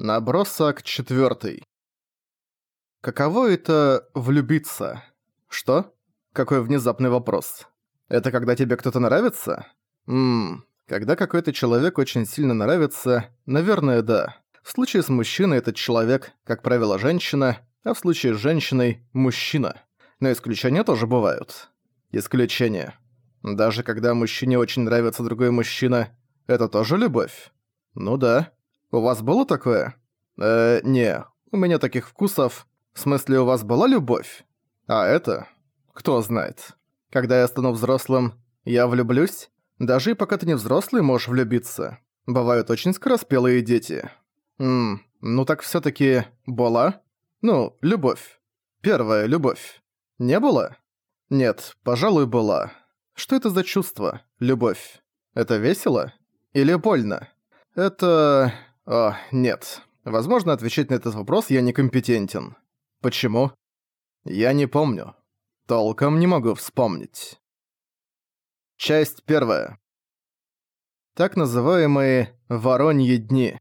Набросок четвёртый. Каково это влюбиться? Что? Какой внезапный вопрос. Это когда тебе кто-то нравится? Ммм, когда какой-то человек очень сильно нравится, наверное, да. В случае с мужчиной этот человек, как правило, женщина, а в случае с женщиной – мужчина. Но исключения тоже бывают. Исключения. Даже когда мужчине очень нравится другой мужчина, это тоже любовь? Ну да. У вас было такое? Э, не, у меня таких вкусов. В смысле, у вас была любовь? А это? Кто знает. Когда я стану взрослым, я влюблюсь? Даже и пока ты не взрослый, можешь влюбиться. Бывают очень скороспелые дети. Ммм, ну так всё таки была? Ну, любовь. Первая любовь. Не было? Нет, пожалуй, была. Что это за чувство? Любовь. Это весело? Или больно? Это... О, нет. Возможно, отвечать на этот вопрос я некомпетентен. Почему? Я не помню. Толком не могу вспомнить. Часть первая. Так называемые «вороньи дни».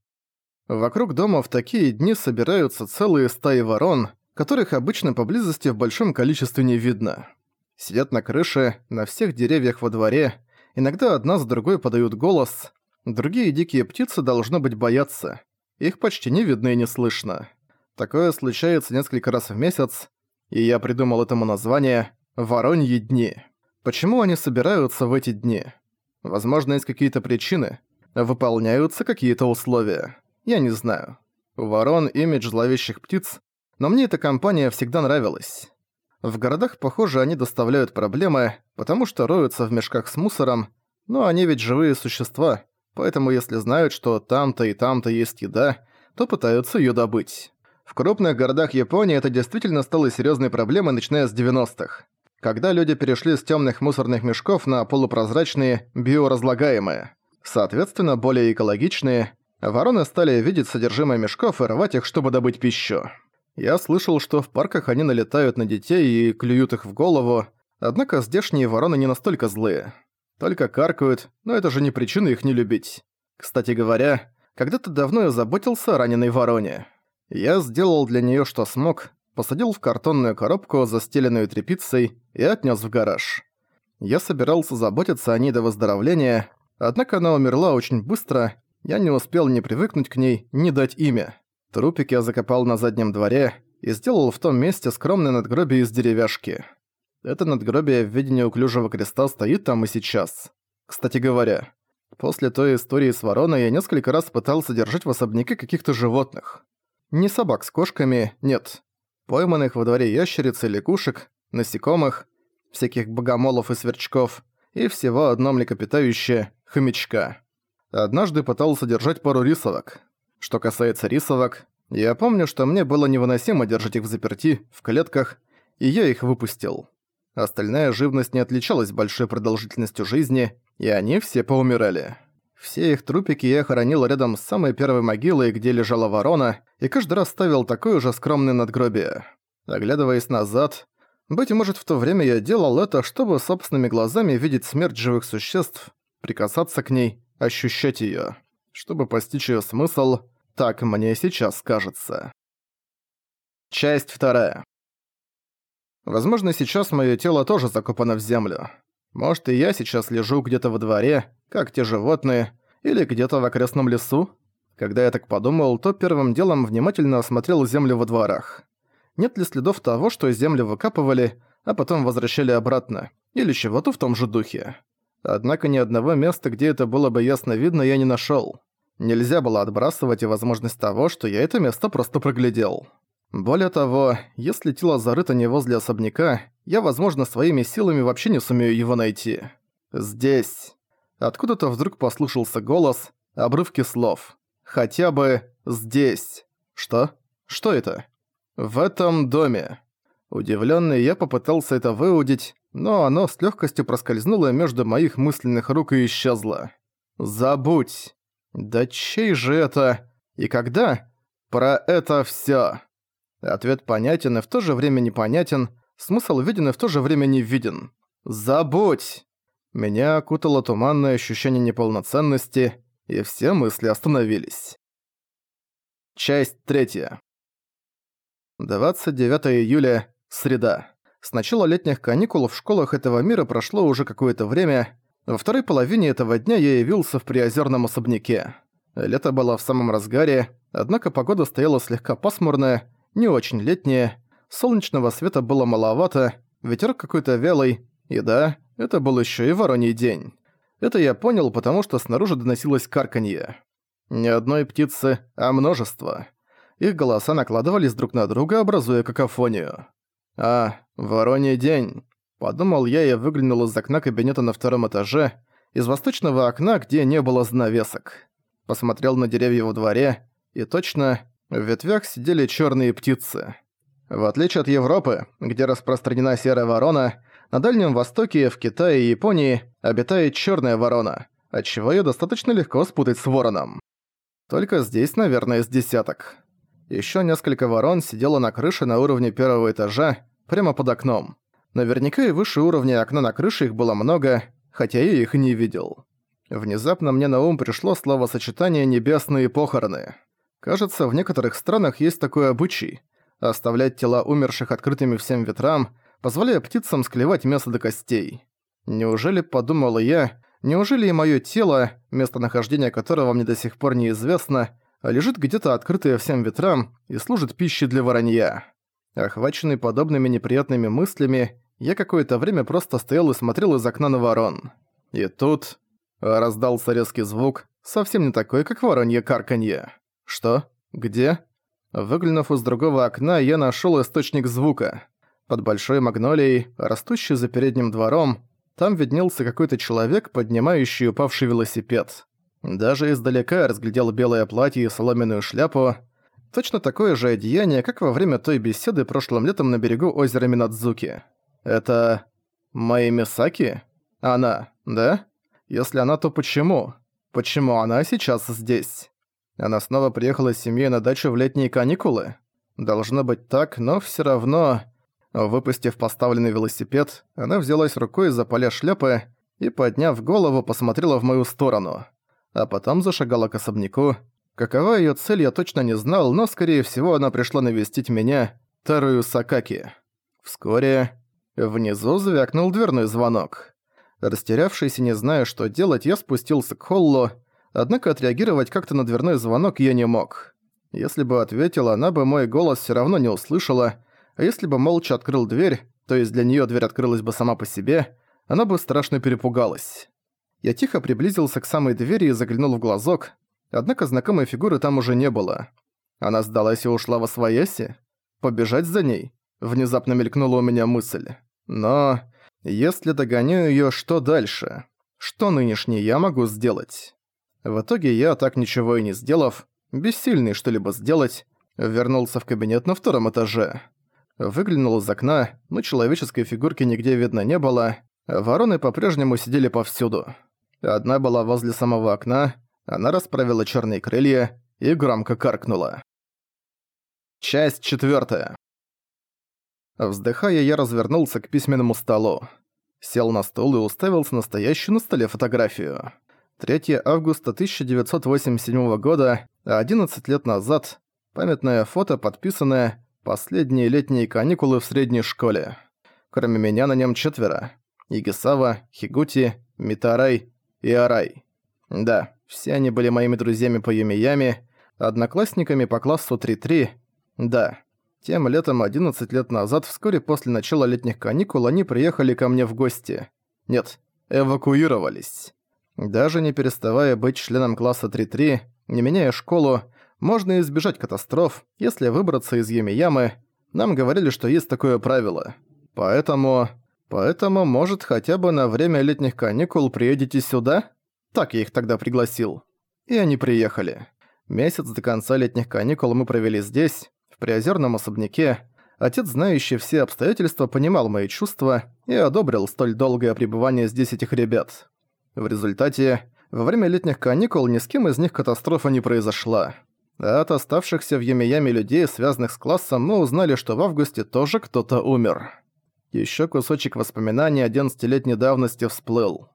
Вокруг дома в такие дни собираются целые стаи ворон, которых обычно поблизости в большом количестве не видно. Сидят на крыше, на всех деревьях во дворе, иногда одна за другой подают голос, Другие дикие птицы, должно быть, боятся. Их почти не видно и не слышно. Такое случается несколько раз в месяц, и я придумал этому название «Вороньи дни». Почему они собираются в эти дни? Возможно, есть какие-то причины. Выполняются какие-то условия. Я не знаю. Ворон имидж зловещих птиц, но мне эта компания всегда нравилась. В городах, похоже, они доставляют проблемы, потому что роются в мешках с мусором, но они ведь живые существа, поэтому если знают, что там-то и там-то есть еда, то пытаются её добыть. В крупных городах Японии это действительно стало серьёзной проблемой, начиная с 90-х, когда люди перешли с тёмных мусорных мешков на полупрозрачные, биоразлагаемые. Соответственно, более экологичные, вороны стали видеть содержимое мешков и рвать их, чтобы добыть пищу. Я слышал, что в парках они налетают на детей и клюют их в голову, однако здешние вороны не настолько злые. Только каркают, но это же не причина их не любить. Кстати говоря, когда-то давно я заботился о раненой вороне. Я сделал для неё что смог, посадил в картонную коробку, застеленную тряпицей, и отнёс в гараж. Я собирался заботиться о ней до выздоровления, однако она умерла очень быстро, я не успел ни привыкнуть к ней, ни дать имя. Трупик я закопал на заднем дворе и сделал в том месте скромное надгробие из деревяшки. Это надгробие в виде неуклюжего креста стоит там и сейчас. Кстати говоря, после той истории с вороной я несколько раз пытался держать в особняке каких-то животных. Не собак с кошками, нет. Пойманных во дворе ящериц и лягушек, насекомых, всяких богомолов и сверчков, и всего одно млекопитающее – хомячка. Однажды пытался держать пару рисовок. Что касается рисовок, я помню, что мне было невыносимо держать их в заперти, в клетках, и я их выпустил. Остальная живность не отличалась большой продолжительностью жизни, и они все поумирали. Все их трупики я хоронил рядом с самой первой могилой, где лежала ворона, и каждый раз ставил такое же скромное надгробие. Оглядываясь назад, быть может, в то время я делал это, чтобы собственными глазами видеть смерть живых существ, прикасаться к ней, ощущать её. Чтобы постичь её смысл, так мне сейчас кажется. Часть вторая. Возможно, сейчас моё тело тоже закопано в землю. Может, и я сейчас лежу где-то во дворе, как те животные, или где-то в окрестном лесу? Когда я так подумал, то первым делом внимательно осмотрел землю во дворах. Нет ли следов того, что землю выкапывали, а потом возвращали обратно, или чего-то в том же духе. Однако ни одного места, где это было бы ясно видно, я не нашёл. Нельзя было отбрасывать и возможность того, что я это место просто проглядел. Более того, если тело зарыто не возле особняка, я, возможно, своими силами вообще не сумею его найти. Здесь. Откуда-то вдруг послышался голос, обрывки слов. Хотя бы здесь. Что? Что это? В этом доме. Удивленный, я попытался это выудить, но оно с легкостью проскользнуло между моих мысленных рук и исчезло. Забудь. Да чей же это? И когда? Про это все. Ответ понятен и в то же время непонятен, смысл виден и в то же время не виден. «Забудь!» Меня окутало туманное ощущение неполноценности, и все мысли остановились. Часть третья. 29 июля. Среда. С начала летних каникул в школах этого мира прошло уже какое-то время. Во второй половине этого дня я явился в приозерном особняке. Лето было в самом разгаре, однако погода стояла слегка пасмурная, не очень летняя, солнечного света было маловато, ветерок какой-то вялый, и да, это был еще и вороний день. Это я понял, потому что снаружи доносилось карканье. Не одной птицы, а множество. Их голоса накладывались друг на друга, образуя какофонию. «А, вороний день», — подумал я и выглянул из окна кабинета на втором этаже, из восточного окна, где не было занавесок. Посмотрел на деревья во дворе, и точно, в ветвях сидели черные птицы. В отличие от Европы, где распространена серая ворона, на Дальнем Востоке, в Китае и Японии обитает черная ворона, отчего ее достаточно легко спутать с вороном. Только здесь, наверное, с десяток. Еще несколько ворон сидело на крыше на уровне первого этажа, прямо под окном. Наверняка и выше уровня окна на крыше их было много, хотя я их не видел. Внезапно мне на ум пришло словосочетание «небесные похороны». Кажется, в некоторых странах есть такой обычай – оставлять тела умерших открытыми всем ветрам, позволяя птицам склевать мясо до костей. Неужели, подумала я, неужели и моё тело, местонахождение которого мне до сих пор неизвестно, лежит где-то открытое всем ветрам и служит пищей для воронья? Охваченный подобными неприятными мыслями, я какое-то время просто стоял и смотрел из окна на ворон. И тут раздался резкий звук, совсем не такой, как воронье карканье. Что? Где? Выглянув из другого окна, я нашёл источник звука. Под большой магнолией, растущей за передним двором, там виднелся какой-то человек, поднимающий упавший велосипед. Даже издалека я разглядел белое платье и соломенную шляпу. Точно такое же одеяние, как во время той беседы прошлым летом на берегу озера Минадзуки. Это... Майи Мисаки? Она, да? Если она, то почему? Почему она сейчас здесь? Она снова приехала с семьей на дачу в летние каникулы? Должно быть так, но всё равно... Выпустив поставленный велосипед, она взялась рукой за поля шляпы и, подняв голову, посмотрела в мою сторону. А потом зашагала к особняку. Какова её цель, я точно не знал, но, скорее всего, она пришла навестить меня, Тарую Сакаки. Вскоре внизу звякнул дверной звонок. Растерявшись и не зная, что делать, я спустился к холлу, однако отреагировать как-то на дверной звонок я не мог. Если бы ответила, она бы мой голос всё равно не услышала, а если бы молча открыл дверь, то есть для неё дверь открылась бы сама по себе, она бы страшно перепугалась. Я тихо приблизился к самой двери и заглянул в глазок, однако знакомой фигуры там уже не было. Она сдалась и ушла во свояси? Побежать за ней? Внезапно мелькнула у меня мысль. Но... Если догоню её, что дальше? Что нынешний я могу сделать? В итоге я, так ничего и не сделав, бессильный что-либо сделать, вернулся в кабинет на втором этаже. Выглянул из окна, но человеческой фигурки нигде видно не было. Вороны по-прежнему сидели повсюду. Одна была возле самого окна, она расправила черные крылья и громко каркнула. Часть четвертая. Вздыхая, я развернулся к письменному столу. Сел на стол и уставился на стоящую на столе фотографию. 3 августа 1987 года, 11 лет назад, памятное фото, подписанное Последние летние каникулы в средней школе. Кроме меня на нем четверо. Игисава, Хигути, Митарай и Арай. Да, все они были моими друзьями по Юмиями, одноклассниками по классу 3-3. Да, тем летом 11 лет назад, вскоре после начала летних каникул, они приехали ко мне в гости. Нет, эвакуировались. Даже не переставая быть членом класса 3-3, не меняя школу, можно избежать катастроф, если выбраться из Юмиямы. Нам говорили, что есть такое правило. Поэтому... Поэтому, может, хотя бы на время летних каникул приедете сюда? Так я их тогда пригласил. И они приехали. Месяц до конца летних каникул мы провели здесь, в приозерном особняке. Отец, знающий все обстоятельства, понимал мои чувства и одобрил столь долгое пребывание здесь этих ребят. В результате, во время летних каникул ни с кем из них катастрофа не произошла. А от оставшихся в Юмияме людей, связанных с классом, мы узнали, что в августе тоже кто-то умер. Ещё кусочек воспоминаний одиннадцатилетней давности всплыл.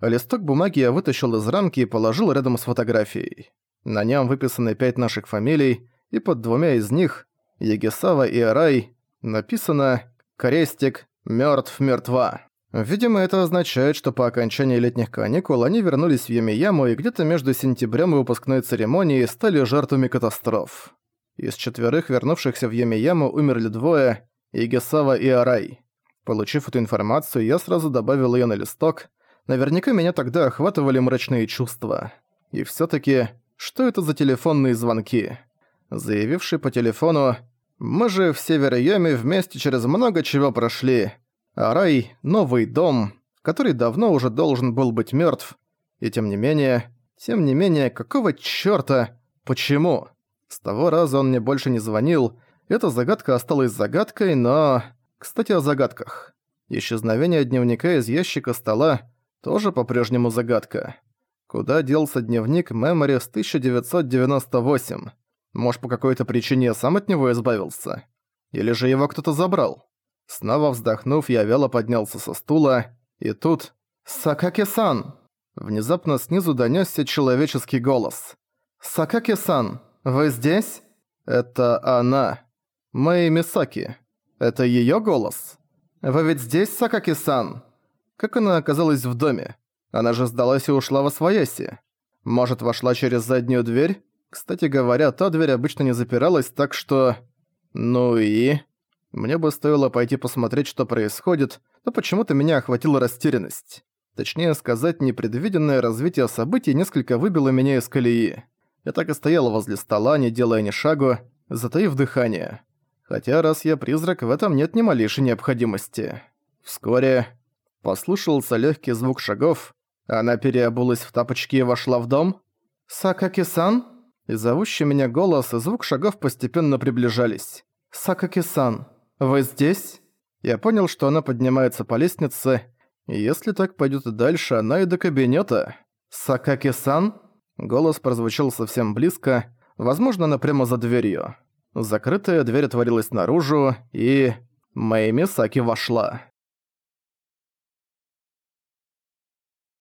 Листок бумаги я вытащил из рамки и положил рядом с фотографией. На нём выписаны пять наших фамилий, и под двумя из них, Ягисава и Арай, написано «Крестик, мертв, мертва». Видимо, это означает, что по окончании летних каникул они вернулись в Ямияму и где-то между сентябрем и выпускной церемонией стали жертвами катастроф. Из четверых вернувшихся в Ямияму умерли двое – Игесава и Арай. Получив эту информацию, я сразу добавил её на листок. Наверняка меня тогда охватывали мрачные чувства. И всё-таки, что это за телефонные звонки? Заявивший по телефону «Мы же в Северо-Яме вместе через много чего прошли», а рай — новый дом, который давно уже должен был быть мертв. И тем не менее, тем не менее, какого чёрта? Почему? С того раза он мне больше не звонил. Эта загадка осталась загадкой, но... Кстати, о загадках. Исчезновение дневника из ящика стола тоже по-прежнему загадка. Куда делся дневник Memory с 1998? Может, по какой-то причине я сам от него избавился? Или же его кто-то забрал? Снова вздохнув, я вяло поднялся со стула, и тут... «Сакаки-сан!» Внезапно снизу донёсся человеческий голос. «Сакаки-сан, вы здесь?» «Это она. Мэй Мисаки. Это её голос?» «Вы ведь здесь, Сакаки-сан?» Как она оказалась в доме? Она же сдалась и ушла во свояси. Может, вошла через заднюю дверь? Кстати говоря, та дверь обычно не запиралась, так что... Ну и... Мне бы стоило пойти посмотреть, что происходит, но почему-то меня охватила растерянность. Точнее сказать, непредвиденное развитие событий несколько выбило меня из колеи. Я так и стоял возле стола, не делая ни шагу, затаив дыхание. Хотя раз я призрак, в этом нет ни малейшей необходимости. Вскоре послышался легкий звук шагов, она переобулась в тапочки и вошла в дом. «Сакаки-сан?» И зовущий меня голос и звук шагов постепенно приближались. «Сакаки-сан, вы здесь?» Я понял, что она поднимается по лестнице, если так пойдет и дальше, она и до кабинета. «Сакаки-сан?» Голос прозвучал совсем близко, возможно, она прямо за дверью. Закрытая дверь отворилась наружу, и... Мэйми Саки вошла.